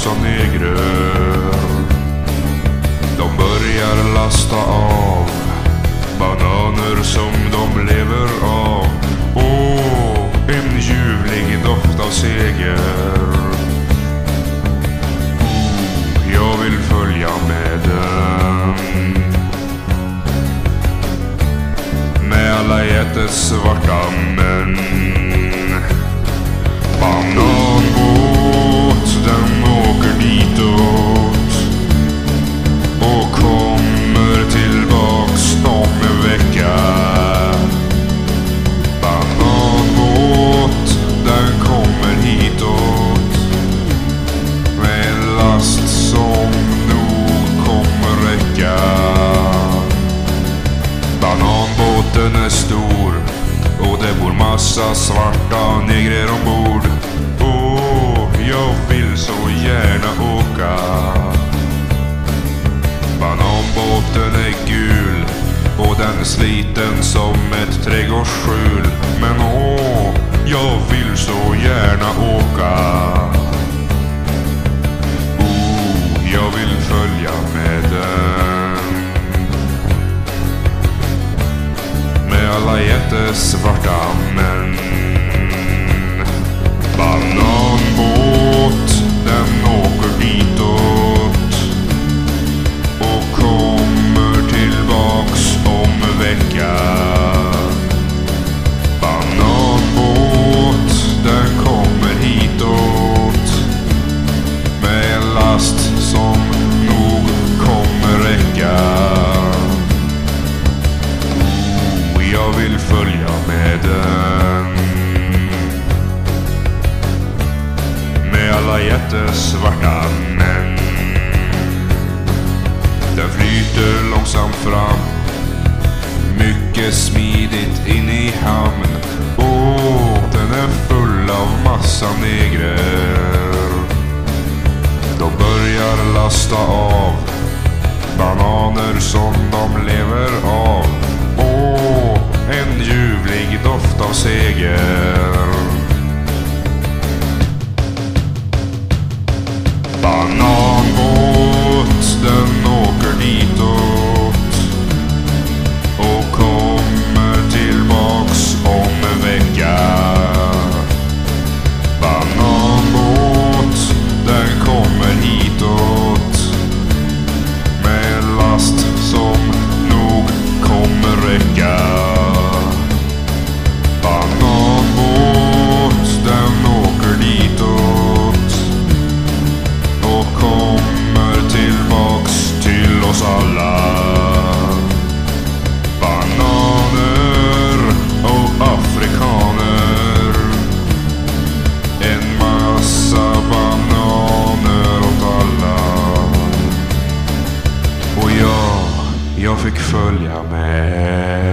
som är grön. De börjar lasta av bananer som de lever av. Åh, en ljuvlig doft av seger. Jag vill följa med den. Med alla jättesvarta män. Bananbåt, massa svarta negrer ombord. Åh, jag vill så gärna åka. Bananbåten är gul och den är sliten som ett trädgårdsskjul. Men åh, jättesvarta vill följa med den. Med alla jättesvarta män. Den flyter långsamt fram. Mycket smidigt in i hamn. Båten är full av massa negrer. De börjar lasta av bananer som de lever av. av seger. Följa med.